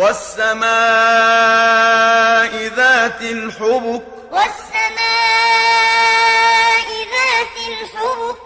والسماء ذات الحبك. والسماء ذات الحبك.